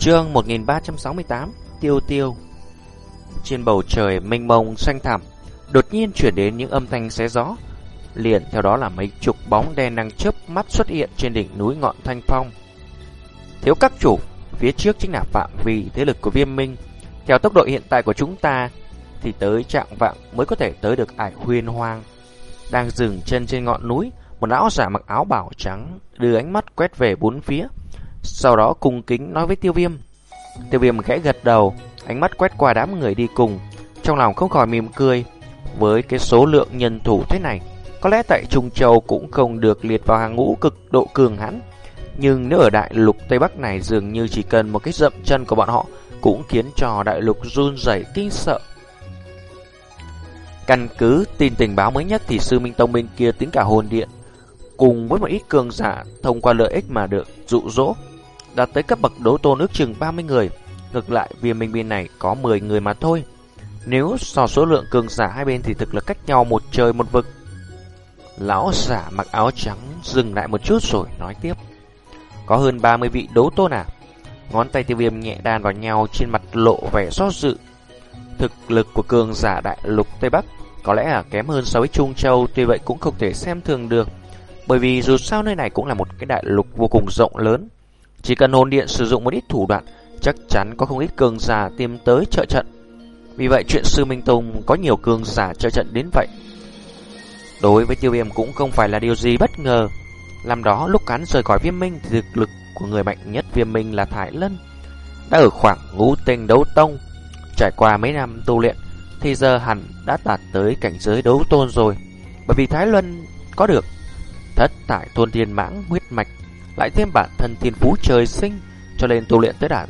Chương 1368 Tiêu tiêu. Trên bầu trời mênh mông xanh thẳm, Đột nhiên chuyển đến những âm thanh xé gió. Liền theo đó là mấy chục bóng đen đang chớp mắt xuất hiện trên đỉnh núi ngọn thanh phong. Thiếu các chủ, Phía trước chính là phạm vi thế lực của viêm minh. Theo tốc độ hiện tại của chúng ta, Thì tới trạng vạng mới có thể tới được ải khuyên hoang Đang dừng chân trên ngọn núi, Một lão giả mặc áo bảo trắng Đưa ánh mắt quét về bốn phía. Sau đó cung kính nói với tiêu viêm. Tiêu viêm khẽ gật đầu, Ánh mắt quét qua đám người đi cùng, Trong lòng không khỏi mỉm cười Với cái số lượng nhân thủ thế này. Có lẽ tại Trung Châu cũng không được liệt vào hàng ngũ cực độ cường hãn, Nhưng nếu ở đại lục Tây Bắc này Dường như chỉ cần một cái dậm chân của bọn họ Cũng khiến cho đại lục run rẩy kinh sợ. Căn cứ tin tình báo mới nhất Thì sư Minh Tông bên kia tính cả hồn điện, Cùng với một ít cường giả Thông qua lợi ích mà được dụ dỗ đạt tới cấp bậc đấu tôn ước chừng 30 người. Ngược lại, viêm minh bên này có 10 người mà thôi. Nếu so số lượng cường giả hai bên thì thực là cách nhau một trời một vực. Lão giả mặc áo trắng dừng lại một chút rồi nói tiếp. Có hơn 30 vị đấu tôn à? Ngón tay tiêu viêm nhẹ đàn vào nhau trên mặt lộ vẻ xót dự. Thực lực của cường giả đại lục Tây Bắc có lẽ là kém hơn so với Trung Châu, tuy vậy cũng không thể xem thường được. Bởi vì dù sao nơi này cũng là một cái đại lục vô cùng rộng lớn. Chỉ cần hồn điện sử dụng một ít thủ đoạn, chắc chắn có không ít cường giả tiêm tới trợ trận. Vì vậy chuyện sư Minh Tông có nhiều cường giả trợ trận đến vậy. Đối với tiêu viêm cũng không phải là điều gì bất ngờ. Làm đó lúc hắn rời khỏi viêm minh thì thực lực của người mạnh nhất viêm minh là Thái Lân. Đã ở khoảng ngũ tinh đấu tông. Trải qua mấy năm tu luyện thì giờ hẳn đã đạt tới cảnh giới đấu tôn rồi. Bởi vì Thái Luân có được thất tại thôn thiên mãng huyết mạch lại thêm bản thân thiên phú trời sinh, cho nên tu luyện tới đạt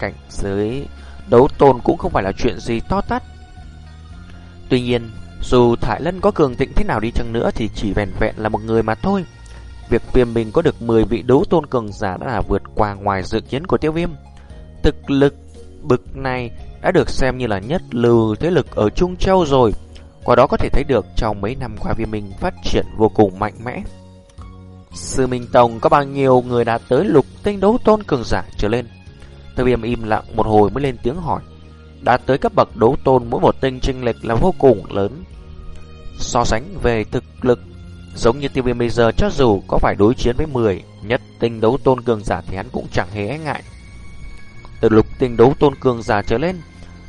cảnh giới đấu tôn cũng không phải là chuyện gì to tát. Tuy nhiên, dù Thái Lân có cường tịnh thế nào đi chăng nữa thì chỉ vẹn vẹn là một người mà thôi. Việc viêm mình có được 10 vị đấu tôn cường giả đã là vượt qua ngoài dự kiến của tiêu viêm. Thực lực bực này đã được xem như là nhất lưu thế lực ở Trung Châu rồi. Qua đó có thể thấy được trong mấy năm qua viêm minh phát triển vô cùng mạnh mẽ. Sư Minh Tông có bao nhiêu người đã tới lục tinh đấu tôn cường giả trở lên? Tiêu viêm im lặng một hồi mới lên tiếng hỏi. Đã tới cấp bậc đấu tôn mỗi một tinh trinh lệch là vô cùng lớn. So sánh về thực lực, giống như tiêu viêm bây giờ cho dù có phải đối chiến với 10 nhất tinh đấu tôn cường giả thì hắn cũng chẳng hề e ngại. Từ lục tinh đấu tôn cường giả trở lên,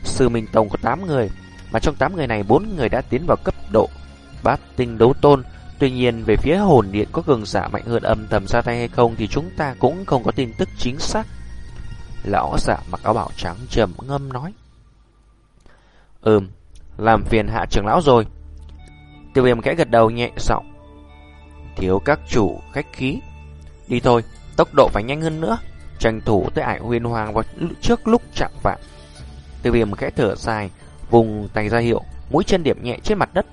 Sư Minh Tông có 8 người, mà trong 8 người này 4 người đã tiến vào cấp độ bát tinh đấu tôn, Tuy nhiên về phía hồn điện có cường giả mạnh hơn âm thầm ra tay hay không thì chúng ta cũng không có tin tức chính xác. Lão giả mặc áo bảo trắng trầm ngâm nói. Ừm, làm phiền hạ trưởng lão rồi. Tiêu viêm khẽ gật đầu nhẹ giọng. Thiếu các chủ khách khí. Đi thôi, tốc độ phải nhanh hơn nữa. Tranh thủ tới ải huyền hoàng vào trước lúc chạm vạn. Tiêu viêm khẽ thở dài, vùng tay ra hiệu, mũi chân điểm nhẹ trên mặt đất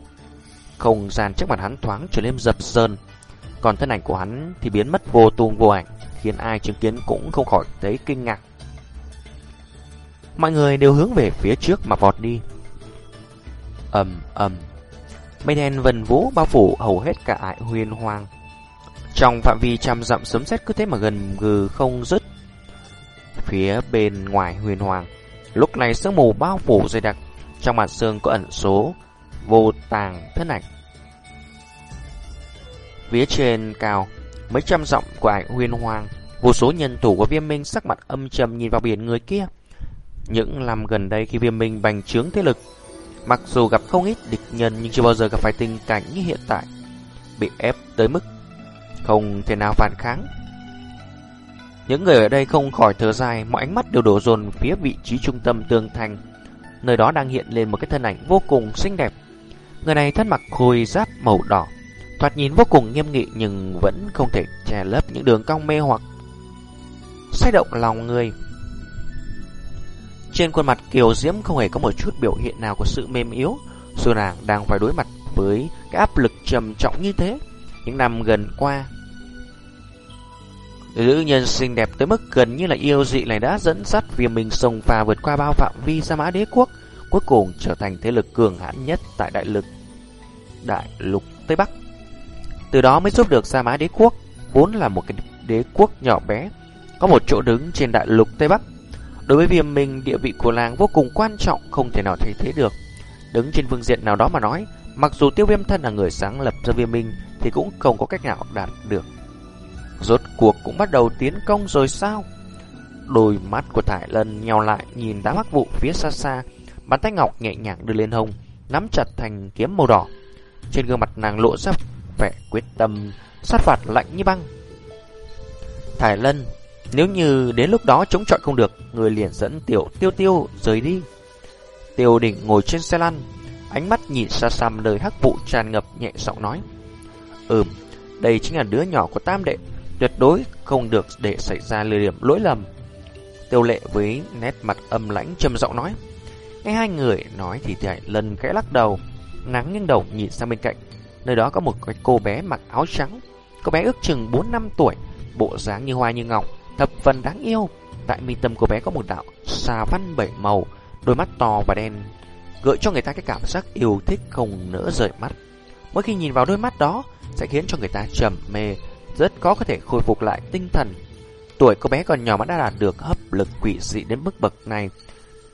không gian trước mặt hắn thoáng trở nên dập dờn. Còn thân ảnh của hắn thì biến mất vô tung vô ảnh, Khiến ai chứng kiến cũng không khỏi thấy kinh ngạc. Mọi người đều hướng về phía trước mà vọt đi. Ầm ầm. Mây đen vần vũ bao phủ hầu hết cả ải huyền hoang Trong phạm vi trăm dặm sấm sét cứ thế mà gần gừ không dứt. Phía bên ngoài huyền hoàng, Lúc này sương mù bao phủ dày đặc. Trong mặt sương có ẩn số, vô tàng thân ảnh. Phía trên cao, mấy trăm dặm của ải huyên hoàng, vô số nhân thủ của viêm minh sắc mặt âm trầm nhìn vào biển người kia. Những năm gần đây khi viêm minh bành trướng thế lực, mặc dù gặp không ít địch nhân nhưng chưa bao giờ gặp phải tình cảnh như hiện tại, bị ép tới mức không thể nào phản kháng. Những người ở đây không khỏi thở dài, mọi ánh mắt đều đổ dồn phía vị trí trung tâm tường thành. Nơi đó đang hiện lên một cái thân ảnh vô cùng xinh đẹp. Người này thân mặc khôi giáp màu đỏ, thoạt nhìn vô cùng nghiêm nghị nhưng vẫn không thể che lấp những đường cong mê hoặc xoay động lòng người. Trên khuôn mặt Kiều Diễm không hề có một chút biểu hiện nào của sự mềm yếu, dù nàng đang phải đối mặt với cái áp lực trầm trọng như thế. Những năm gần qua, nữ nhân xinh đẹp tới mức gần như là yêu dị này đã dẫn dắt vì mình sông pha vượt qua bao phạm vi ra Mã Đế quốc, cuối cùng trở thành thế lực cường hãn nhất tại đại lực đại lục Tây Bắc. Từ đó mới giúp được Sa Mã đế quốc, vốn là một cái đế quốc nhỏ bé, có một chỗ đứng trên đại lục Tây Bắc. Đối với viêm minh, địa vị của làng vô cùng quan trọng, không thể nào thay thế được. Đứng trên phương diện nào đó mà nói, mặc dù tiêu viêm thân là người sáng lập ra viêm minh, thì cũng không có cách nào đạt được. Rốt cuộc cũng bắt đầu tiến công rồi sao? Đôi mắt của Thải Lân nhau lại nhìn đám hắc vụ phía xa xa, bàn tay ngọc nhẹ nhàng đưa lên hông, nắm chặt thành kiếm màu đỏ. Trên gương mặt nàng lộ ra vẻ quyết tâm, sát phạt lạnh như băng. Thải Lân, nếu như đến lúc đó chống chọi không được, người liền dẫn tiểu tiêu tiêu rời đi. Tiêu đỉnh ngồi trên xe lăn, ánh mắt nhìn xa xăm nơi hắc vụ tràn ngập nhẹ giọng nói. Ừm, đây chính là đứa nhỏ của tam đệ, tuyệt đối không được để xảy ra lừa điểm lỗi lầm. Tiêu lệ với nét mặt âm lãnh trầm giọng nói. Nghe hai người nói thì Thải Lân khẽ lắc đầu, nắng nghiêng đầu nhìn sang bên cạnh. Nơi đó có một cái cô bé mặc áo trắng, cô bé ước chừng 4 năm tuổi, bộ dáng như hoa như ngọc, thập phần đáng yêu. Tại mi tâm cô bé có một đạo xà văn bảy màu, đôi mắt to và đen, gợi cho người ta cái cảm giác yêu thích không nỡ rời mắt. Mỗi khi nhìn vào đôi mắt đó, sẽ khiến cho người ta trầm mê, rất có có thể khôi phục lại tinh thần. Tuổi cô bé còn nhỏ mà đã đạt được hấp lực quỷ dị đến mức bậc này,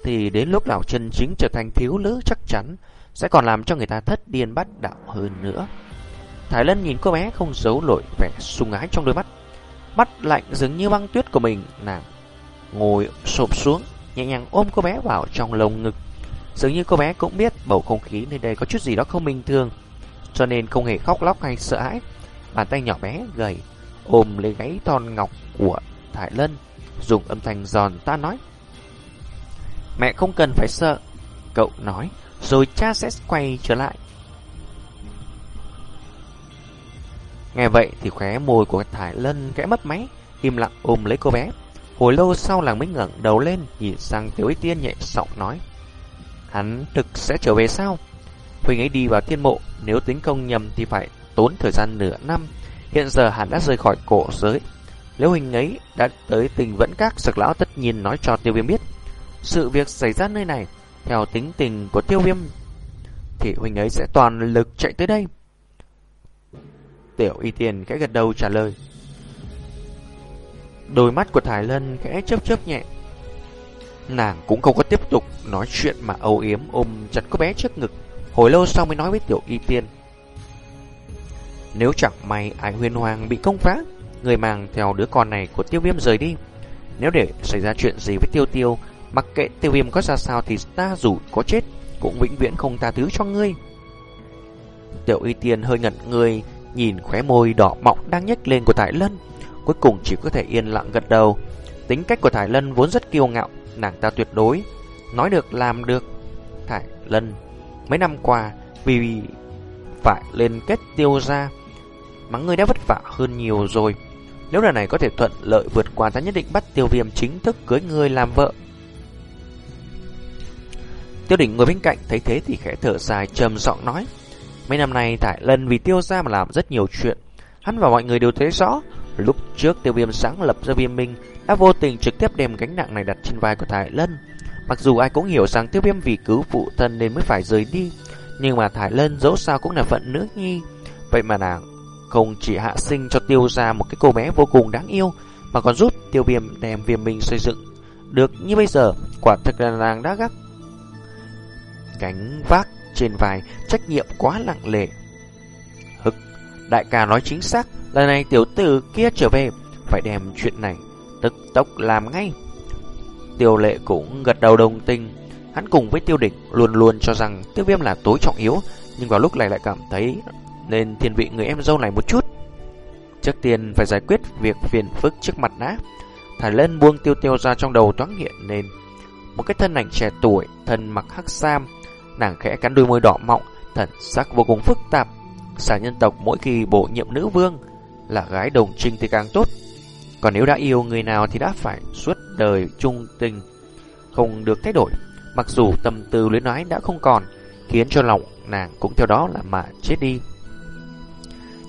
thì đến lúc nào chân chính trở thành thiếu nữ chắc chắn sẽ còn làm cho người ta thất điên bắt đạo hơn nữa. Thái Lân nhìn cô bé không giấu nổi vẻ sung ái trong đôi mắt, mắt lạnh dường như băng tuyết của mình, nàng ngồi sụp xuống, nhẹ nhàng ôm cô bé vào trong lồng ngực. Dường như cô bé cũng biết bầu không khí nơi đây có chút gì đó không bình thường, cho nên không hề khóc lóc hay sợ hãi. Bàn tay nhỏ bé gầy ôm lấy gáy thon ngọc của Thái Lân, dùng âm thanh giòn ta nói: "Mẹ không cần phải sợ." Cậu nói, rồi cha sẽ quay trở lại. Nghe vậy thì khóe môi của Thái Lân kẽ mất máy, im lặng ôm lấy cô bé. Hồi lâu sau làng mới ngẩng đầu lên, nhìn sang Tiểu Y Tiên nhẹ giọng nói. Hắn thực sẽ trở về sao? Huỳnh ấy đi vào thiên mộ, nếu tính công nhầm thì phải tốn thời gian nửa năm. Hiện giờ hắn đã rời khỏi cổ giới. Nếu Huỳnh ấy đã tới tình vẫn các, sực lão tất nhiên nói cho tiêu viêm biết. Sự việc xảy ra nơi này, theo tính tình của tiêu viêm, thì huynh ấy sẽ toàn lực chạy tới đây. Tiểu Y Tiên cái gật đầu trả lời. Đôi mắt của Thái Lân khẽ chớp chớp nhẹ. Nàng cũng không có tiếp tục nói chuyện mà âu yếm ôm chặt cô bé trước ngực. Hồi lâu sau mới nói với Tiểu Y Tiên. Nếu chẳng may ai huyền hoàng bị công phá, người mang theo đứa con này của tiêu viêm rời đi. Nếu để xảy ra chuyện gì với tiêu tiêu, mặc kệ tiêu viêm có ra sao thì ta dù có chết, cũng vĩnh viễn không tha thứ cho ngươi. Tiểu Y Tiên hơi ngẩn người, nhìn khóe môi đỏ mọng đang nhếch lên của Thái Lân, cuối cùng chỉ có thể yên lặng gật đầu. Tính cách của Thái Lân vốn rất kiêu ngạo, nàng ta tuyệt đối nói được làm được. Thái Lân mấy năm qua vì phải lên kết tiêu ra, mắng ngươi đã vất vả hơn nhiều rồi. Nếu lần này có thể thuận lợi vượt qua ta nhất định bắt tiêu viêm chính thức cưới ngươi làm vợ. Tiêu đỉnh ngồi bên cạnh, thấy thế thì khẽ thở dài, trầm giọng nói. Mấy năm nay Thải Lân vì tiêu gia mà làm rất nhiều chuyện. Hắn và mọi người đều thấy rõ. Lúc trước tiêu viêm sáng lập ra viêm minh, đã vô tình trực tiếp đem gánh nặng này đặt trên vai của Thải Lân. Mặc dù ai cũng hiểu rằng tiêu viêm vì cứu phụ thân nên mới phải rời đi. Nhưng mà Thải Lân dẫu sao cũng là phận nữ nhi. Vậy mà nàng không chỉ hạ sinh cho tiêu gia một cái cô bé vô cùng đáng yêu, mà còn giúp tiêu viêm đem viêm minh xây dựng được như bây giờ, quả thực là nàng đã gác cánh vác trên vai trách nhiệm quá nặng lệ. Hực, đại ca nói chính xác, lần này tiểu tử kia trở về, phải đem chuyện này tức tốc làm ngay. Tiêu lệ cũng gật đầu đồng tình, hắn cùng với tiêu địch luôn luôn cho rằng tiêu viêm là tối trọng yếu, nhưng vào lúc này lại cảm thấy nên thiên vị người em dâu này một chút. Trước tiên phải giải quyết việc phiền phức trước mặt đã. Thải lên buông tiêu tiêu ra trong đầu thoáng hiện nên một cái thân ảnh trẻ tuổi, thân mặc hắc sam, Nàng khẽ cắn đôi môi đỏ mọng, thần sắc vô cùng phức tạp. Xà nhân tộc mỗi khi bổ nhiệm nữ vương là gái đồng trinh thì càng tốt. Còn nếu đã yêu người nào thì đã phải suốt đời trung tình, không được thay đổi. Mặc dù tâm tư luyến nói đã không còn, khiến cho lòng nàng cũng theo đó là mà chết đi.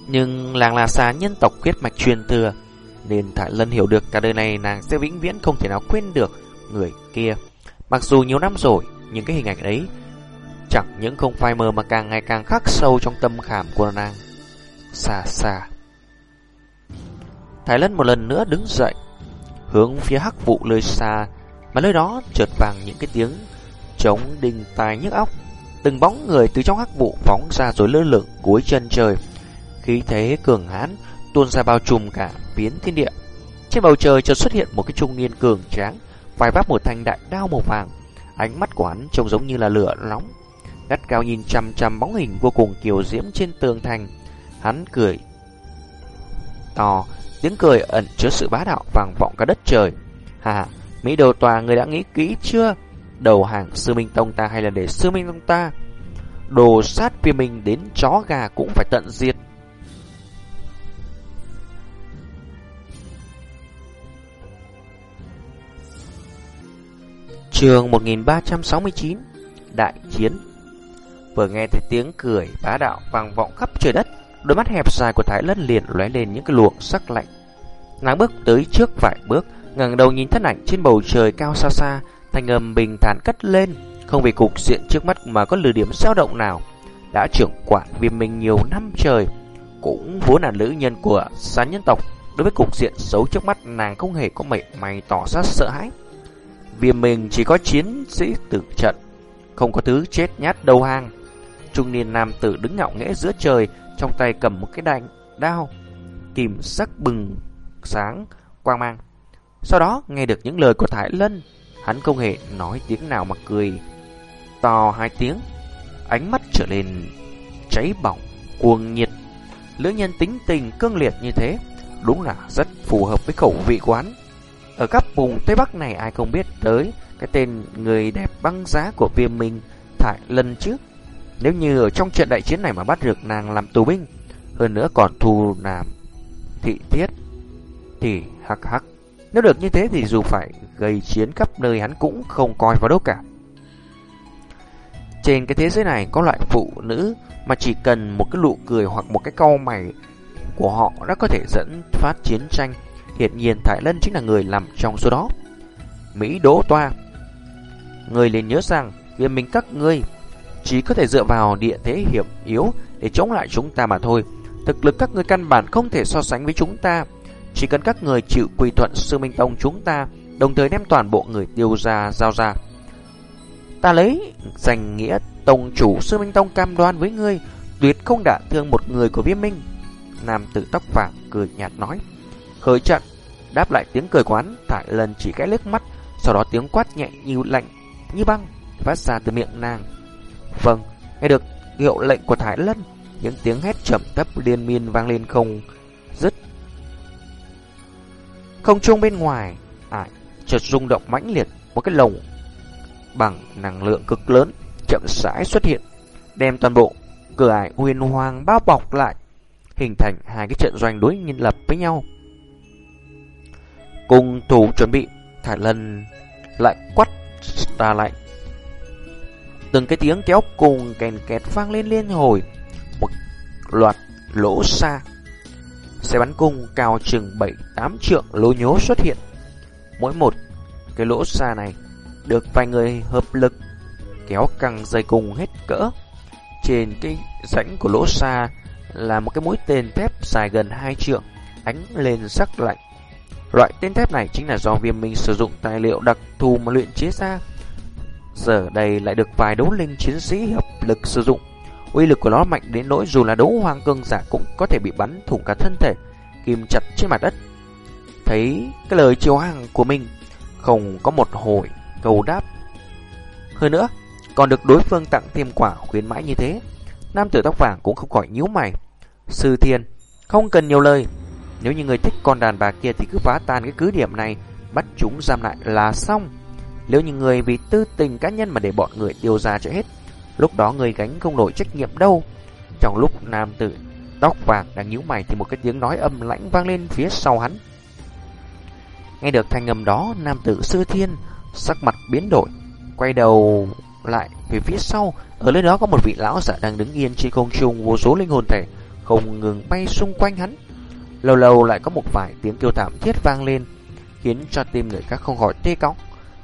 Nhưng làng là xà nhân tộc huyết mạch truyền thừa, nên Thải Lân hiểu được cả đời này nàng sẽ vĩnh viễn không thể nào quên được người kia. Mặc dù nhiều năm rồi, nhưng cái hình ảnh ấy Chẳng những không phai mờ mà càng ngày càng khắc sâu trong tâm khảm của nàng. Xa xa. Thái Lân một lần nữa đứng dậy. hướng phía hắc vụ nơi xa, mà nơi đó chợt vàng những cái tiếng trống đình tai nhức óc. Từng bóng người từ trong hắc vụ phóng ra rồi lơ lửng cuối chân trời. Khí thế cường hãn tuôn ra bao trùm cả phiến thiên địa. Trên bầu trời chợt xuất hiện một cái trung niên cường tráng, vai vác một thanh đại đao màu vàng. Ánh mắt của hắn trông giống như là lửa nóng, gắt cao nhìn chằm chằm bóng hình vô cùng kiều diễm trên tường thành. Hắn cười to, tiếng cười ẩn chứa sự bá đạo vang vọng cả đất trời. Hà, Mỹ đồ tòa người đã nghĩ kỹ chưa? Đầu hàng sư minh tông ta hay là để sư minh tông ta? Đồ sát phía mình đến chó gà cũng phải tận diệt. Trường 1369 Đại chiến Vừa nghe thấy tiếng cười bá đạo vang vọng khắp trời đất Đôi mắt hẹp dài của Thái Lân liền lóe lên những cái luồng sắc lạnh. Nàng bước tới trước vài bước ngẩng đầu nhìn thân ảnh trên bầu trời cao xa xa Thanh âm bình thản cất lên Không vì cục diện trước mắt mà có lừa điểm dao động nào. Đã trưởng quản viêm minh nhiều năm trời Cũng vốn là nữ nhân của sán nhân tộc Đối với cục diện xấu trước mắt nàng không hề có mảy may tỏ ra sợ hãi. Vì mình chỉ có chiến sĩ tử trận, không có thứ chết nhát đầu hàng. Trung niên nam tử đứng ngạo nghễ giữa trời, trong tay cầm một cái đành đao, kìm sắc bừng sáng quang mang. Sau đó nghe được những lời của Thái Lân, hắn không hề nói tiếng nào mà cười to hai tiếng, ánh mắt trở nên cháy bỏng, cuồng nhiệt. Lữ nhân tính tình cương liệt như thế, đúng là rất phù hợp với khẩu vị quán. Ở các vùng Tây Bắc này ai không biết tới cái tên người đẹp băng giá của viêm minh Thải Lân trước. Nếu như ở trong trận đại chiến này mà bắt được nàng làm tù binh, hơn nữa còn thu làm thị thiết, thì hắc hắc. Nếu được như thế thì dù phải gây chiến khắp nơi hắn cũng không coi vào đâu cả. Trên cái thế giới này có loại phụ nữ mà chỉ cần một cái nụ cười hoặc một cái câu mày của họ đã có thể dẫn phát chiến tranh. Hiện nhiên Thái Lân chính là người làm trong số đó. Mỹ Đỗ Toa Người liền nhớ rằng viên mình các ngươi chỉ có thể dựa vào địa thế hiểm yếu để chống lại chúng ta mà thôi. Thực lực các người căn bản không thể so sánh với chúng ta. Chỉ cần các người chịu quy thuận sư minh tông chúng ta, đồng thời đem toàn bộ người tiêu ra giao ra. Ta lấy danh nghĩa tông chủ sư minh tông cam đoan với ngươi, tuyệt không đả thương một người của viêm minh. Nam tử tóc vàng cười nhạt nói. Khởi trận, đáp lại tiếng cười quán, Thải lần chỉ cái liếc mắt, sau đó tiếng quát nhẹ như lạnh, như băng, phát ra từ miệng nàng. Vâng, nghe được hiệu lệnh của Thái Lân, những tiếng hét trầm thấp liên miên vang lên không dứt. Không trung bên ngoài, ải chợt rung động mãnh liệt, một cái lồng bằng năng lượng cực lớn chậm rãi xuất hiện, đem toàn bộ cửa ải huyền hoàng bao bọc lại, hình thành hai cái trận doanh đối nhân lập với nhau. Cùng thủ chuẩn bị, Thái Lân lại quắt ra lạnh Từng cái tiếng kéo cùng kèn kẹt vang lên liên hồi. Một loạt lỗ xa. Xe bắn cung cao chừng 7-8 trượng lỗ nhố xuất hiện. Mỗi một cái lỗ xa này được vài người hợp lực kéo căng dây cùng hết cỡ. Trên cái rãnh của lỗ xa là một cái mũi tên thép dài gần 2 trượng, ánh lên sắc lạnh. Loại tên thép này chính là do viêm minh sử dụng tài liệu đặc thù mà luyện chế ra. Giờ đây lại được vài đấu linh chiến sĩ hợp lực sử dụng. Uy lực của nó mạnh đến nỗi dù là đấu hoàng cương giả cũng có thể bị bắn thủng cả thân thể, kìm chặt trên mặt đất. Thấy cái lời chiêu hàng của mình không có một hồi cầu đáp. Hơn nữa, còn được đối phương tặng thêm quả khuyến mãi như thế. Nam tử tóc vàng cũng không khỏi nhíu mày. Sư thiên, không cần nhiều lời, nếu như người thích con đàn bà kia thì cứ phá tan cái cứ điểm này, bắt chúng giam lại là xong. Nếu như người vì tư tình cá nhân mà để bọn người tiêu ra cho hết, lúc đó người gánh không nổi trách nhiệm đâu. Trong lúc nam tử tóc vàng đang nhíu mày thì một cái tiếng nói âm lãnh vang lên phía sau hắn. Nghe được thanh âm đó, nam tử sư thiên sắc mặt biến đổi, quay đầu lại về phía sau, ở nơi đó có một vị lão giả đang đứng yên trên không trung vô số linh hồn thể không ngừng bay xung quanh hắn. Lâu lâu lại có một vài tiếng kêu thảm thiết vang lên, khiến cho tim người khác không khỏi tê cóng.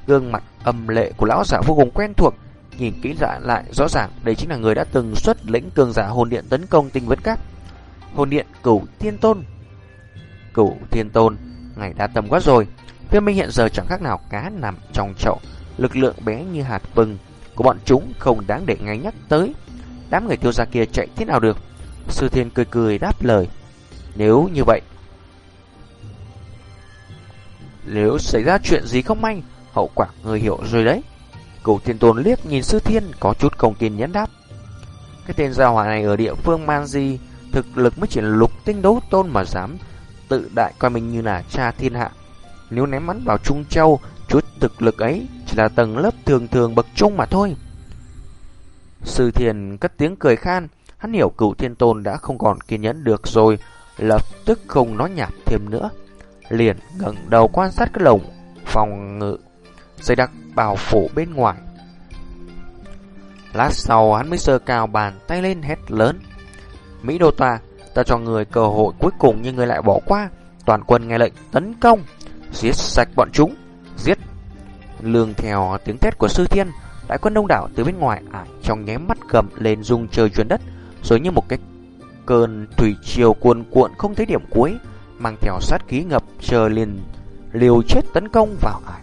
Gương mặt âm lệ của lão giả vô cùng quen thuộc, nhìn kỹ lại lại rõ ràng đây chính là người đã từng xuất lĩnh cường giả hồn điện tấn công tinh vấn cát. Hồn điện cửu thiên tôn. Cửu thiên tôn, ngày đã tầm quá rồi. Viêm minh hiện giờ chẳng khác nào cá nằm trong chậu, lực lượng bé như hạt vừng của bọn chúng không đáng để ngay nhắc tới. Đám người tiêu gia kia chạy thế nào được? Sư Thiên cười cười đáp lời. Nếu như vậy, nếu xảy ra chuyện gì không may, hậu quả người hiểu rồi đấy. Cổ thiên tôn liếc nhìn sư thiên có chút không kiên nhẫn đáp. Cái tên gia hỏa này ở địa phương Manji thực lực mới chỉ lục tinh đấu tôn mà dám tự đại coi mình như là cha thiên hạ. Nếu ném bắn vào Trung Châu, chút thực lực ấy chỉ là tầng lớp thường thường bậc trung mà thôi. Sư thiền cất tiếng cười khan, hắn hiểu cửu thiên tôn đã không còn kiên nhẫn được rồi, lập tức không nói nhảm thêm nữa. Liền ngẩng đầu quan sát cái lồng phòng ngự, dây đặc bào phủ bên ngoài. Lát sau hắn mới sơ cao bàn tay lên hét lớn. Mỹ Đô ta, ta cho người cơ hội cuối cùng nhưng người lại bỏ qua. Toàn quân nghe lệnh tấn công, giết sạch bọn chúng, giết. Lương theo tiếng thét của sư thiên, đại quân đông đảo từ bên ngoài ải trong nháy mắt cầm lên dung trời chuyển đất, rồi như một cái cơn thủy triều cuồn cuộn không thấy điểm cuối, mang theo sát khí ngập trời liền liều chết tấn công vào ải.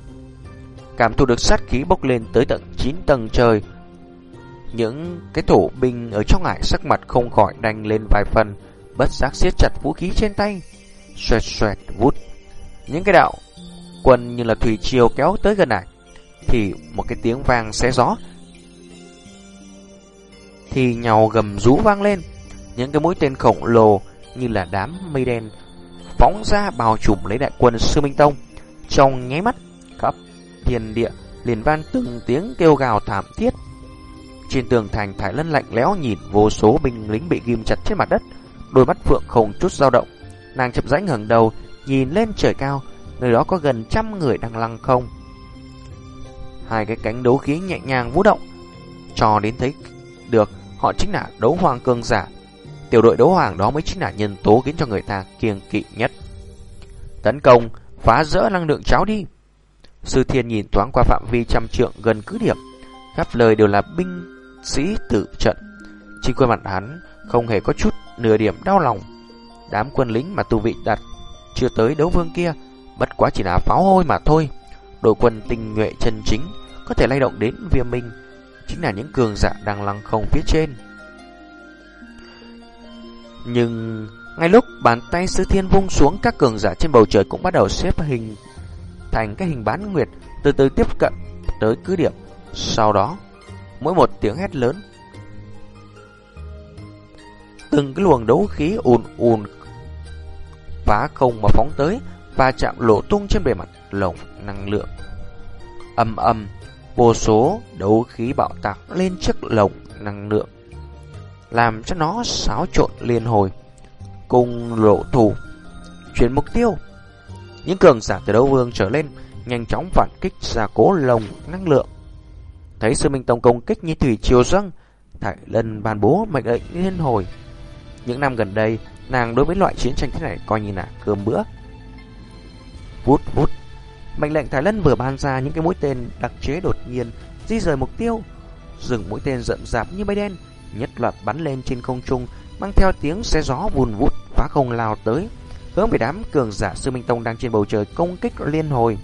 Cảm thụ được sát khí bốc lên tới tận 9 tầng trời, những cái thủ binh ở trong hải sắc mặt không khỏi đanh lên vài phần, bất giác siết chặt vũ khí trên tay. Xoẹt xoẹt vút. Những cái đạo quân như là thủy triều kéo tới gần ải, thì một cái tiếng vang xé gió. Thì nhào gầm rú vang lên, những cái mũi tên khổng lồ như là đám mây đen phóng ra bao trùm lấy đại quân Sư Minh Tông. Trong nháy mắt, khắp thiên địa liền vang từng tiếng kêu gào thảm thiết. Trên tường thành Thái Lân lạnh lẽo nhìn vô số binh lính bị ghim chặt trên mặt đất, đôi mắt phượng không chút dao động. Nàng chậm rãi ngẩng đầu, nhìn lên trời cao, nơi đó có gần trăm người đang lăng không. Hai cái cánh đấu khí nhẹ nhàng vũ động, cho đến thấy được họ chính là đấu hoàng cường giả. Tiểu đội đấu hoàng đó mới chính là nhân tố khiến cho người ta kiêng kỵ nhất. Tấn công, phá rỡ năng lượng cháo đi. Sư Thiên nhìn thoáng qua phạm vi trăm trượng gần cứ điểm, khắp lời đều là binh sĩ tử trận. Trên khuôn mặt hắn không hề có chút nửa điểm đau lòng. Đám quân lính mà tu vị đặt chưa tới đấu vương kia, bất quá chỉ là pháo hôi mà thôi. Đội quân tinh nhuệ chân chính có thể lay động đến viêm minh, chính là những cường giả đang lăng không phía trên. Nhưng ngay lúc bàn tay sư thiên vung xuống các cường giả trên bầu trời cũng bắt đầu xếp hình thành cái hình bán nguyệt từ từ tiếp cận tới cứ điểm. Sau đó, mỗi một tiếng hét lớn từng cái luồng đấu khí ùn ùn phá không mà phóng tới và chạm lộ tung trên bề mặt lồng năng lượng. Âm âm, vô số đấu khí bạo tạc lên chiếc lồng năng lượng, làm cho nó xáo trộn liên hồi, cùng lộ thủ, chuyển mục tiêu. Những cường giả từ đấu vương trở lên nhanh chóng phản kích ra cố lồng năng lượng. Thấy sư minh tông công kích như thủy chiều răng Thải Lân ban bố mệnh lệnh liên hồi. Những năm gần đây, nàng đối với loại chiến tranh thế này coi như là cơm bữa. Vút vút. Mệnh lệnh Thái Lân vừa ban ra những cái mũi tên đặc chế đột nhiên di rời mục tiêu, dừng mũi tên rậm rạp như bay đen, nhất loạt bắn lên trên không trung, mang theo tiếng xe gió vùn vút phá không lao tới, hướng về đám cường giả sư minh tông đang trên bầu trời công kích liên hồi.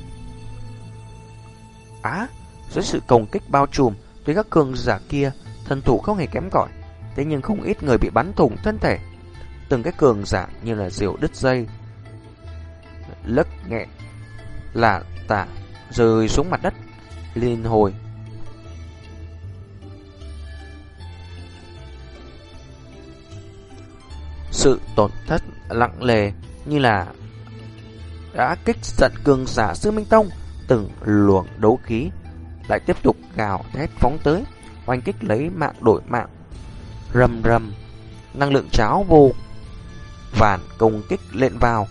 Á, dưới sự công kích bao trùm, tuy các cường giả kia thân thủ không hề kém cỏi, thế nhưng không ít người bị bắn thủng thân thể. Từng cái cường giả như là diều đứt dây, lấc nghẹn, là tả rơi xuống mặt đất, liên hồi. Sự tổn thất lặng lề như là đã kích giận cường giả sư Minh Tông, từng luồng đấu khí lại tiếp tục gào thét phóng tới, oanh kích lấy mạng đổi mạng. Rầm rầm, năng lượng cháo vô vàn công kích lên vào,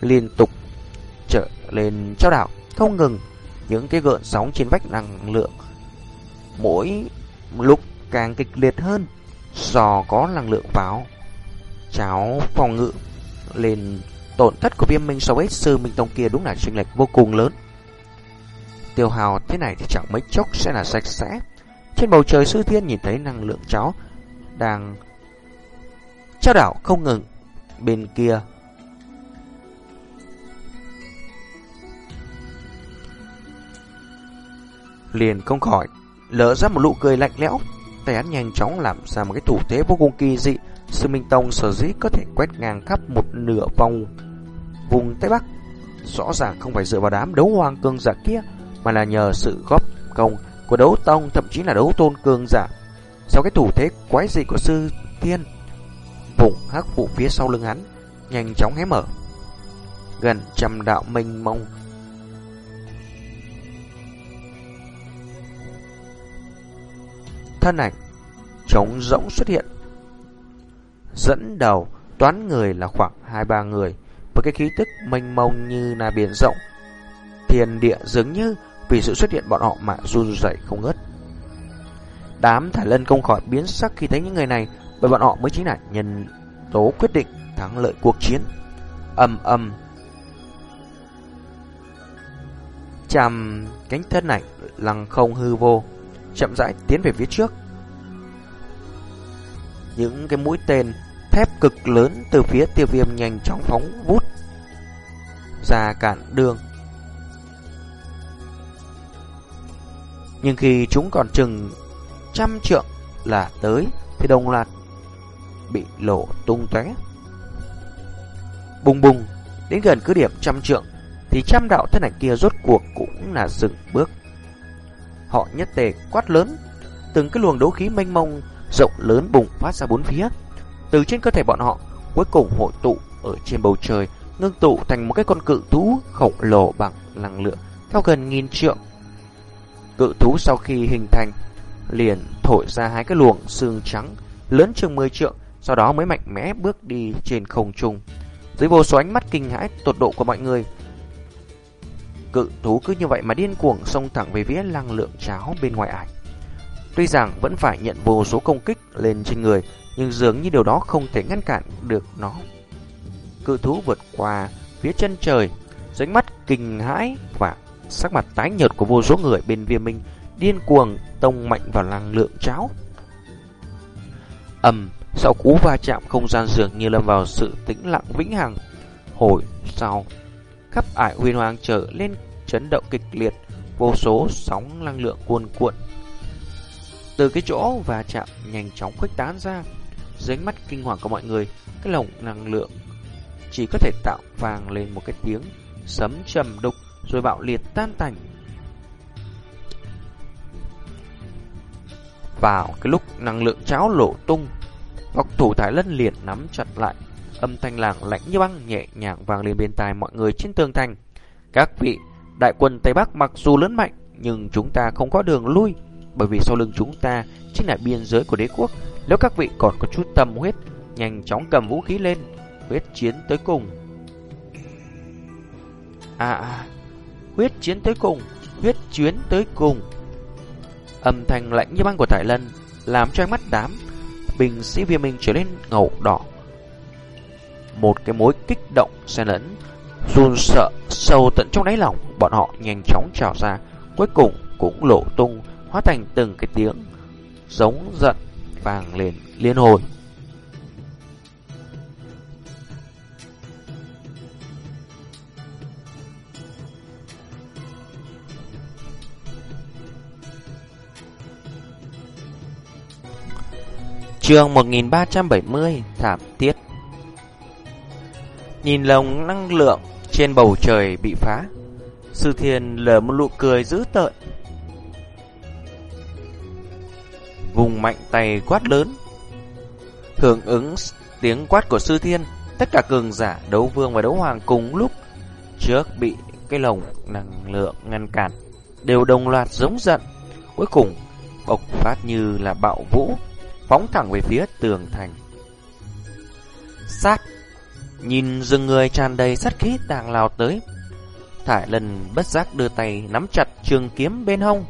liên tục trở lên trao đảo, không ngừng những cái gợn sóng trên vách năng lượng. Mỗi lúc càng kịch liệt hơn, do có năng lượng vào cháo phòng ngự lên tổn thất của viêm minh so với sư minh tông kia đúng là chênh lệch vô cùng lớn. Tiêu hào thế này thì chẳng mấy chốc sẽ là sạch sẽ. Trên bầu trời sư thiên nhìn thấy năng lượng cháu đang trao đảo không ngừng. Bên kia, liền không khỏi lỡ ra một nụ cười lạnh lẽo. Tay hắn nhanh chóng làm ra một cái thủ thế vô cùng kỳ dị. Sư Minh Tông sở dĩ có thể quét ngang khắp một nửa vòng vùng Tây Bắc. Rõ ràng không phải dựa vào đám đấu hoàng cương giả kia, mà là nhờ sự góp công của đấu tông, thậm chí là đấu tôn cương giả. Sau cái thủ thế quái dị của sư thiên, vùng hắc vụ phía sau lưng hắn nhanh chóng hé mở. Gần trăm đạo mênh mông thân ảnh trống rỗng xuất hiện. Dẫn đầu toán người là khoảng hai ba người với cái khí tức mênh mông như là biển rộng. Thiên địa dường như vì sự xuất hiện bọn họ mà run rẩy không ngớt. Đám thải lân không khỏi biến sắc khi thấy những người này, bởi bọn họ mới chính là nhân tố quyết định thắng lợi cuộc chiến. Âm âm Chằm cánh thân này lăng không hư vô, chậm rãi tiến về phía trước. Những cái mũi tên thép cực lớn từ phía tiêu viêm nhanh chóng phóng vút ra cản đường. Nhưng khi chúng còn chừng trăm trượng là tới thì đồng loạt bị lỗ tung tóe. Bùng bùng, đến gần cứ điểm trăm trượng thì trăm đạo thân ảnh kia rốt cuộc cũng là dừng bước. Họ nhất tề quát lớn, từng cái luồng đấu khí mênh mông rộng lớn bùng phát ra bốn phía. Từ trên cơ thể bọn họ, cuối cùng hội tụ ở trên bầu trời, ngưng tụ thành một cái con cự thú khổng lồ bằng năng lượng cao gần nghìn trượng. Cự thú sau khi hình thành, liền thổi ra hai cái luồng xương trắng lớn chừng 10 trượng, sau đó mới mạnh mẽ bước đi trên không trung. Dưới vô số ánh mắt kinh hãi tột độ của mọi người, Cự thú cứ như vậy mà điên cuồng xông thẳng về phía năng lượng cháo bên ngoài ải. Tuy rằng vẫn phải nhận vô số công kích lên trên người, nhưng dường như điều đó không thể ngăn cản được nó. Cự thú vượt qua phía chân trời, dưới mắt kinh hãi và sắc mặt tái nhợt của vô số người bên viêm minh điên cuồng tông mạnh vào năng lượng cháo. ầm, sau cú va chạm không gian dường như lâm vào sự tĩnh lặng vĩnh hằng. Hồi sau khắp ải huyền hoàng trở lên chấn động kịch liệt, vô số sóng năng lượng cuồn cuộn. Từ cái chỗ và chạm nhanh chóng khuếch tán ra, dưới mắt kinh hoàng của mọi người, cái lồng năng lượng chỉ có thể tạo vàng lên một cái tiếng sấm trầm đục rồi bạo liệt tan tành. Vào cái lúc năng lượng cháo lộ tung, Ngọc thủ Thái Lân liền nắm chặt lại Âm thanh làng lạnh như băng nhẹ nhàng vang lên bên tai mọi người trên tường thành. Các vị, đại quân Tây Bắc mặc dù lớn mạnh, nhưng chúng ta không có đường lui, bởi vì sau lưng chúng ta chính là biên giới của đế quốc. Nếu các vị còn có chút tâm huyết, nhanh chóng cầm vũ khí lên, huyết chiến tới cùng. À, à, huyết chiến tới cùng, huyết chiến tới cùng. Âm thanh lạnh như băng của Thải Lân làm cho ánh mắt đám binh sĩ viên minh trở nên ngầu đỏ một cái mối kích động xen lẫn run sợ sâu tận trong đáy lòng bọn họ nhanh chóng trào ra cuối cùng cũng lộ tung hóa thành từng cái tiếng giống giận vàng lên liên hồi. Chương 1370 Thảm Tiết. Nhìn lồng năng lượng trên bầu trời bị phá, Sư Thiên lờ một nụ cười dữ tợn. Vùng mạnh tay quát lớn Hưởng ứng tiếng quát của Sư Thiên, Tất cả cường giả đấu vương và đấu hoàng cùng lúc Trước bị cái lồng năng lượng ngăn cản Đều đồng loạt giống giận, Cuối cùng bộc phát như là bạo vũ, Phóng thẳng về phía tường thành Sát, Nhìn rừng người tràn đầy sát khí đang lao tới. Thải lần bất giác đưa tay nắm chặt trường kiếm bên hông.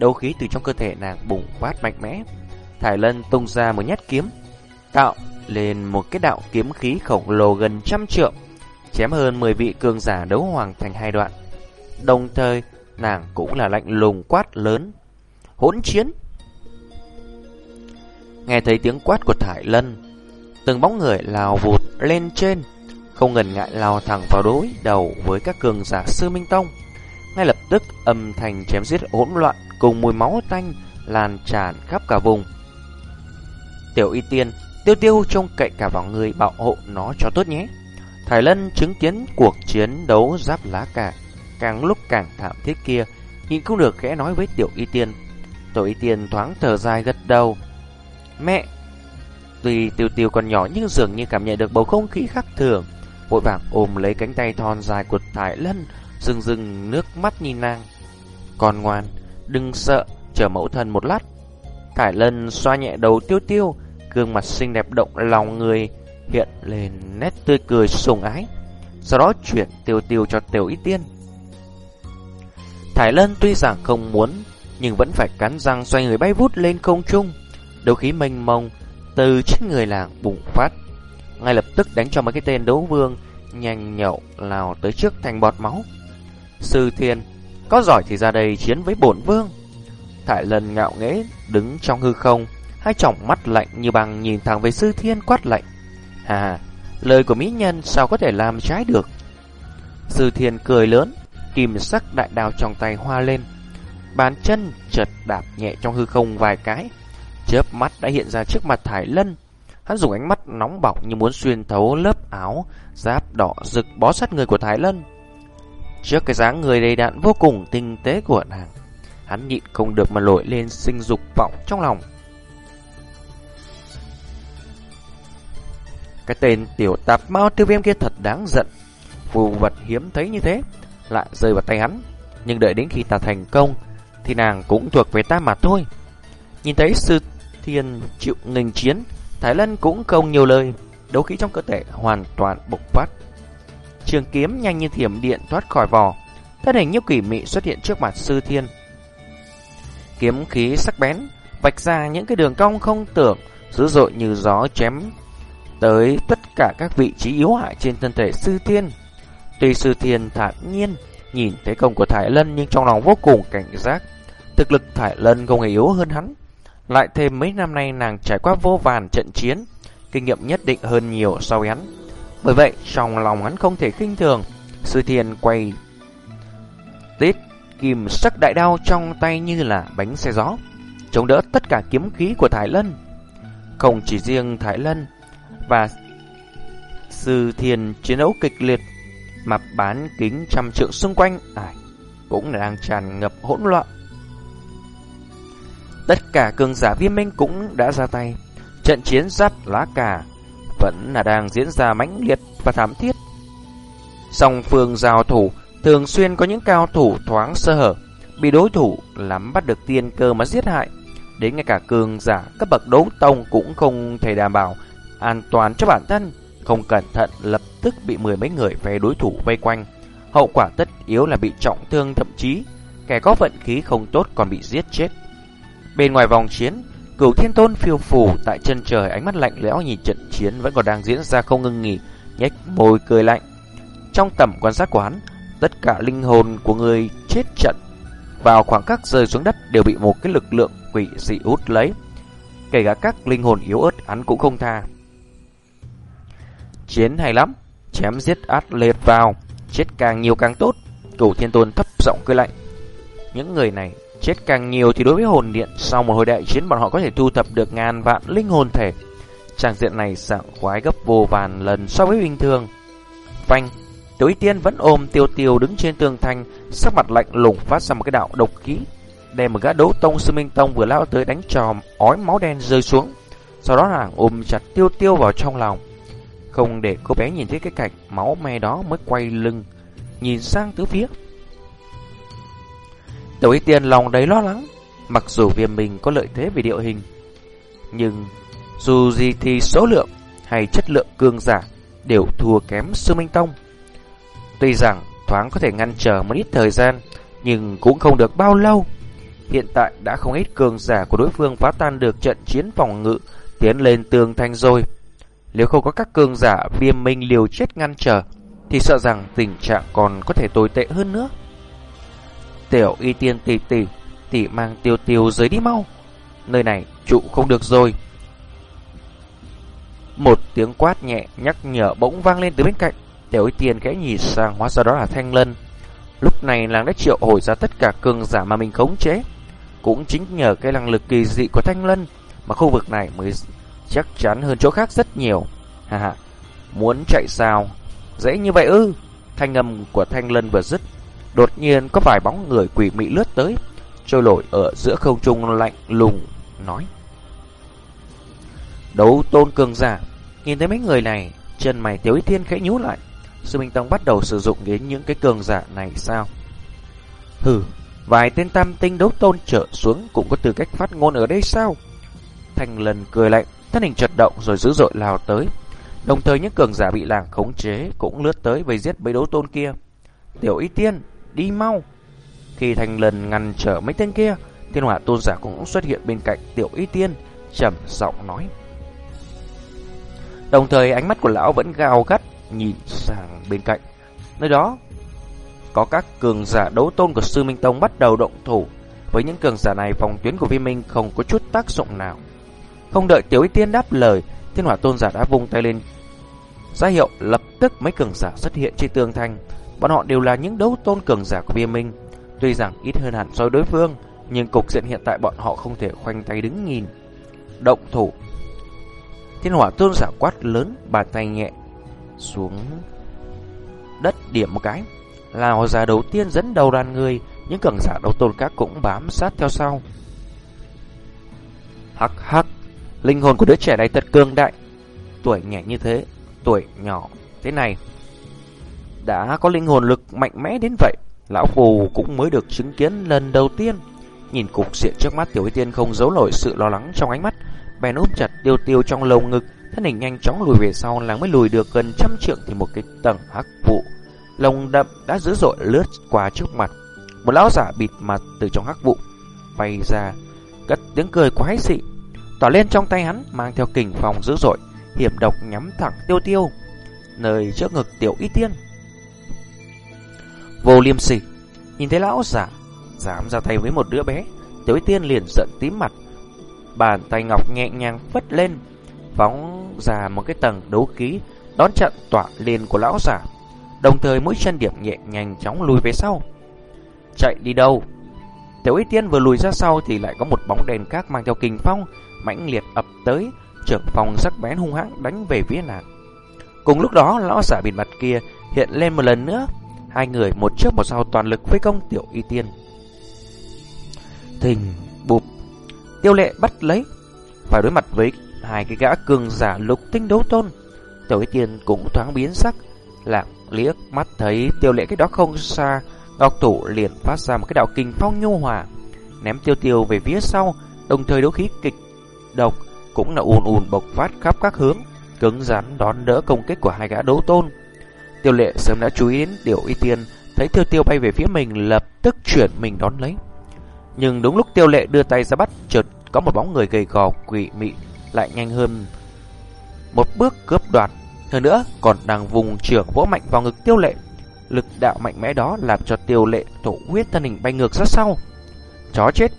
Đấu khí từ trong cơ thể nàng bùng phát mạnh mẽ. Thải lân tung ra một nhát kiếm, tạo lên một cái đạo kiếm khí khổng lồ gần trăm trượng, chém hơn 10 vị cường giả đấu hoàng thành hai đoạn. Đồng thời, nàng cũng là lạnh lùng quát lớn. Hỗn chiến! Nghe thấy tiếng quát của Thải Lân, từng bóng người lao vụt lên trên, không ngần ngại lao thẳng vào đối đầu với các cường giả sư Minh Tông. Ngay lập tức âm thanh chém giết hỗn loạn cùng mùi máu tanh lan tràn khắp cả vùng. Tiểu y tiên, tiêu tiêu trông cậy cả vào người bảo hộ nó cho tốt nhé. Thái Lân chứng kiến cuộc chiến đấu giáp lá cả, càng lúc càng thảm thiết kia, nhìn không được khẽ nói với tiểu y tiên. Tiểu y tiên thoáng thở dài gật đầu. Mẹ! Tuy tiêu tiêu còn nhỏ nhưng dường như cảm nhận được bầu không khí khác thường, vội vàng ôm lấy cánh tay thon dài của Thái Lân, rưng rưng nước mắt nhìn nàng. Con ngoan, đừng sợ, chờ mẫu thân một lát. Thải Lân xoa nhẹ đầu tiêu tiêu, gương mặt xinh đẹp động lòng người, hiện lên nét tươi cười sùng ái. Sau đó chuyển tiêu tiêu cho tiểu y tiên. Thải Lân tuy rằng không muốn, nhưng vẫn phải cắn răng xoay người bay vút lên không trung. Đấu khí mênh mông từ trên người làng bùng phát. Ngay lập tức đánh cho mấy cái tên đấu vương nhanh nhậu lao tới trước thành bọt máu. Sư Thiên, có giỏi thì ra đây chiến với bổn vương. Thái Lân ngạo nghễ đứng trong hư không, hai tròng mắt lạnh như băng nhìn thẳng về Sư Thiên quát lạnh. hà lời của mỹ nhân sao có thể làm trái được? Sư Thiên cười lớn, kim sắc đại đào trong tay hoa lên. Bàn chân chợt đạp nhẹ trong hư không vài cái, chớp mắt đã hiện ra trước mặt Thải Lân. Hắn dùng ánh mắt nóng bỏng như muốn xuyên thấu lớp áo giáp đỏ rực bó sát người của Thái Lân. Trước cái dáng người đầy đặn vô cùng tinh tế của nàng, hắn nhịn không được mà nổi lên sinh dục vọng trong lòng. Cái tên tiểu tạp mao tiêu viêm kia thật đáng giận. Phù vật hiếm thấy như thế, lại rơi vào tay hắn. Nhưng đợi đến khi ta thành công, thì nàng cũng thuộc về ta mà thôi. Nhìn thấy sư thiên chịu nghênh chiến, Thái Lân cũng không nhiều lời, đấu khí trong cơ thể hoàn toàn bộc phát. Trường kiếm nhanh như thiểm điện thoát khỏi vỏ, thân hình như quỷ mị xuất hiện trước mặt sư thiên. Kiếm khí sắc bén, vạch ra những cái đường cong không tưởng, dữ dội như gió chém tới tất cả các vị trí yếu hại trên thân thể sư thiên. Tuy sư thiên thản nhiên nhìn thấy công của thải Lân nhưng trong lòng vô cùng cảnh giác. Thực lực thải Lân không hề yếu hơn hắn. Lại thêm mấy năm nay nàng trải qua vô vàn trận chiến, kinh nghiệm nhất định hơn nhiều so với hắn. Bởi vậy, trong lòng hắn không thể khinh thường. Sư thiên quay tít kìm sắc đại đao trong tay như là bánh xe gió, chống đỡ tất cả kiếm khí của Thái Lân. Không chỉ riêng Thái Lân, và sư thiền chiến đấu kịch liệt mà bán kính trăm trượng xung quanh ải cũng đang tràn ngập hỗn loạn. Tất cả cường giả viêm minh cũng đã ra tay. Trận chiến giáp lá cà vẫn là đang diễn ra mãnh liệt và thảm thiết. Song phương giao thủ thường xuyên có những cao thủ thoáng sơ hở, bị đối thủ lắm bắt được tiên cơ mà giết hại. Đến ngay cả cường giả cấp bậc đấu tông cũng không thể đảm bảo an toàn cho bản thân, không cẩn thận lập tức bị mười mấy người phe đối thủ vây quanh. Hậu quả tất yếu là bị trọng thương thậm chí kẻ có vận khí không tốt còn bị giết chết. Bên ngoài vòng chiến, cửu thiên tôn phiêu phù tại chân trời ánh mắt lạnh lẽo nhìn trận chiến vẫn còn đang diễn ra không ngưng nghỉ, nhếch môi cười lạnh. Trong tầm quan sát của hắn, tất cả linh hồn của người chết trận vào khoảng cách rơi xuống đất đều bị một cái lực lượng quỷ dị hút lấy. Kể cả các linh hồn yếu ớt hắn cũng không tha. Chiến hay lắm, chém giết át liệt vào, chết càng nhiều càng tốt. Cửu Thiên Tôn thấp giọng cười lạnh. Những người này chết càng nhiều thì đối với hồn điện sau một hồi đại chiến bọn họ có thể thu thập được ngàn vạn linh hồn thể. trạng diện này sảng khoái gấp vô vàn lần so với bình thường. Phanh, tối Tiên vẫn ôm Tiêu Tiêu đứng trên tường thành, sắc mặt lạnh lùng phát ra một cái đạo độc khí, đem một gã đấu tông sư minh tông vừa lao tới đánh cho ói máu đen rơi xuống. Sau đó nàng ôm chặt Tiêu Tiêu vào trong lòng. Không để cô bé nhìn thấy cái cảnh máu me đó mới quay lưng, nhìn sang tứ phía. Tiểu Tiên lòng đầy lo lắng, mặc dù viêm mình có lợi thế về địa hình, nhưng dù gì thì số lượng hay chất lượng cương giả đều thua kém Sư Minh Tông. Tuy rằng thoáng có thể ngăn trở một ít thời gian, nhưng cũng không được bao lâu. Hiện tại đã không ít cường giả của đối phương phá tan được trận chiến phòng ngự, tiến lên tường thành rồi. Nếu không có các cường giả viêm minh liều chết ngăn trở, thì sợ rằng tình trạng còn có thể tồi tệ hơn nữa. Tiểu y tiên tỷ tỷ, tỷ mang tiêu tiêu dưới đi mau. Nơi này trụ không được rồi. Một tiếng quát nhẹ nhắc nhở bỗng vang lên từ bên cạnh. Tiểu y tiên khẽ nhìn sang hóa ra đó là thanh lân. Lúc này nàng đã triệu hồi ra tất cả cường giả mà mình khống chế. Cũng chính nhờ cái năng lực kỳ dị của Thanh Lân mà khu vực này mới chắc chắn hơn chỗ khác rất nhiều. Ha ha, muốn chạy sao? Dễ như vậy ư? Thanh âm của Thanh Lân vừa dứt, đột nhiên có vài bóng người quỷ mị lướt tới, trôi nổi ở giữa không trung lạnh lùng nói: "Đấu tôn cường giả." Nhìn thấy mấy người này, chân mày Tiểu Y Thiên khẽ nhú lại. Sư Minh Tông bắt đầu sử dụng đến những cái cường giả này sao? Hừ, vài tên tam tinh đấu tôn trở xuống cũng có tư cách phát ngôn ở đây sao? Thành lần cười lạnh, thân hình chật động rồi dữ dội lao tới. Đồng thời những cường giả bị làng khống chế cũng lướt tới vây giết mấy đấu tôn kia. Tiểu Y Tiên, đi mau! Khi Thành lần ngăn trở mấy tên kia, thiên hỏa tôn giả cũng xuất hiện bên cạnh Tiểu Y Tiên, trầm giọng nói. Đồng thời ánh mắt của lão vẫn gào gắt nhìn sang bên cạnh. Nơi đó có các cường giả đấu tôn của Sư Minh Tông bắt đầu động thủ. Với những cường giả này phòng tuyến của Vi Minh không có chút tác dụng nào. Không đợi Tiểu Y Tiên đáp lời, Thiên Hỏa Tôn giả đã vung tay lên ra hiệu lập tức mấy cường giả xuất hiện trên tường thành. Bọn họ đều là những đấu tôn cường giả của Bia Minh. Tuy rằng ít hơn hẳn so với đối phương, nhưng cục diện hiện tại bọn họ không thể khoanh tay đứng nhìn. Động thủ Thiên hỏa tôn giả quát lớn, bàn tay nhẹ xuống đất điểm một cái. Lào già đầu tiên dẫn đầu đoàn người, những cường giả đấu tôn khác cũng bám sát theo sau. Hắc hắc, linh hồn của đứa trẻ này thật cường đại. Tuổi nhẹ như thế, tuổi nhỏ thế này đã có linh hồn lực mạnh mẽ đến vậy. Lão Phù cũng mới được chứng kiến lần đầu tiên. Nhìn cục diện trước mắt Tiểu Y Tiên không giấu nổi sự lo lắng trong ánh mắt, bèn ôm chặt tiêu tiêu trong lồng ngực, thân hình nhanh chóng lùi về sau là mới lùi được gần trăm trượng thì một cái tầng hắc vụ lồng đậm đã dữ dội lướt qua trước mặt. Một lão giả bịt mặt từ trong hắc vụ bay ra, cất tiếng cười quái dị, tỏ lên trong tay hắn mang theo kình phòng dữ dội, hiểm độc nhắm thẳng tiêu tiêu, nơi trước ngực tiểu y tiên. Vô liêm sỉ, nhìn thấy lão giả dám ra tay với một đứa bé, tiểu tiên liền giận tím mặt, Bàn tay ngọc nhẹ nhàng phất lên, phóng ra một cái tầng đấu khí, đón chặn tỏa lên của lão giả. Đồng thời mũi chân điểm nhẹ nhanh chóng lùi về sau. Chạy đi đâu? Tiểu Y Tiên vừa lùi ra sau thì lại có một bóng đèn khác mang theo kình phong, mãnh liệt ập tới, trưởng phòng sắc bén hung hãng đánh về phía nàng. Cùng lúc đó, lão giả bịt mặt kia hiện lên một lần nữa, hai người một trước một sau toàn lực với công Tiểu Y Tiên. Thình bụp, Tiêu lệ bắt lấy Phải đối mặt với hai cái gã cường giả lục tinh đấu tôn. Tiểu Y Tiên cũng thoáng biến sắc Lạng liếc mắt thấy tiêu lệ cái đó không xa. Ngọc thủ liền phát ra một cái đạo kinh phong nhu hòa, Ném tiêu tiêu về phía sau, Đồng thời đấu khí kịch độc Cũng là ùn ùn bộc phát khắp các hướng, Cứng rắn đón đỡ công kích của hai gã đấu tôn. Tiêu lệ sớm đã chú ý đến điều Y Tiên Thấy tiêu tiêu bay về phía mình, lập tức chuyển mình đón lấy nhưng đúng lúc tiêu lệ đưa tay ra bắt, chợt có một bóng người gầy gò quỷ mị, lại nhanh hơn một bước cướp đoạt. Hơn nữa, còn đang vùng trưởng vỗ mạnh vào ngực tiêu lệ. Lực đạo mạnh mẽ đó làm cho tiêu lệ thổ huyết thân hình bay ngược ra sau. Chó chết.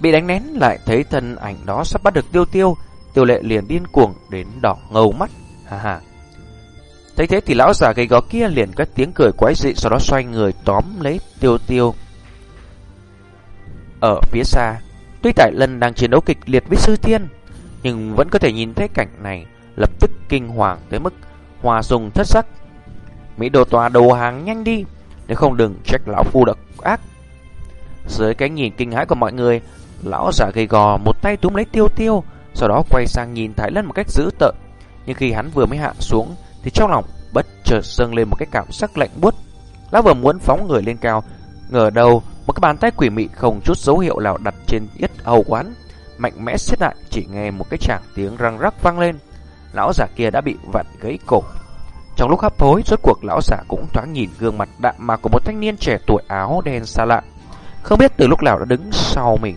Bị đánh nén lại thấy thân ảnh đó sắp bắt được tiêu tiêu. Tiêu lệ liền điên cuồng đến đỏ ngầu mắt. Ha ha. Thấy thế thì lão già gầy gò kia liền cất tiếng cười quái dị sau đó xoay người tóm lấy tiêu tiêu. Ở phía xa, tuy Tại Lân đang chiến đấu kịch liệt với Sư Thiên, nhưng vẫn có thể nhìn thấy cảnh này, lập tức kinh hoàng tới mức hòa dùng thất sắc. Mỹ đồ tòa đầu hàng nhanh đi, nếu không đừng trách lão phu độc ác. Dưới cái nhìn kinh hãi của mọi người, lão giả gầy gò một tay túm lấy tiêu tiêu, sau đó quay sang nhìn Thái Lân một cách dữ tợn. Nhưng khi hắn vừa mới hạ xuống, thì trong lòng chợt dâng lên một cái cảm giác lạnh buốt. Lão vừa muốn phóng người lên cao, ngờ đâu một cái bàn tay quỷ mị không chút dấu hiệu nào đặt trên yết hầu quán, mạnh mẽ siết lại, chỉ nghe một cái tràng tiếng răng rắc vang lên. Lão giả kia đã bị vặn gãy cổ. Trong lúc hấp hối, rốt cuộc lão giả cũng thoáng nhìn gương mặt đạm mạc của một thanh niên trẻ tuổi áo đen xa lạ. Không biết từ lúc nào đã đứng sau mình.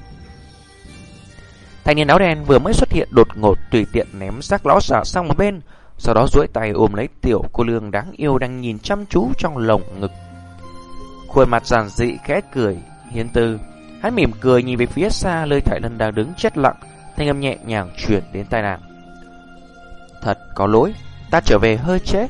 Thanh niên áo đen vừa mới xuất hiện đột ngột tùy tiện ném xác lão giả sang một bên, sau đó duỗi tay ôm lấy tiểu cô lương đáng yêu đang nhìn chăm chú trong lồng ngực. Khuôn mặt giản dị khẽ cười, hiến tư. Hắn mỉm cười nhìn về phía xa lơi Thải Lân đang đứng chết lặng, thanh âm nhẹ nhàng truyền đến tai nàng. Thật có lỗi, ta trở về hơi chết.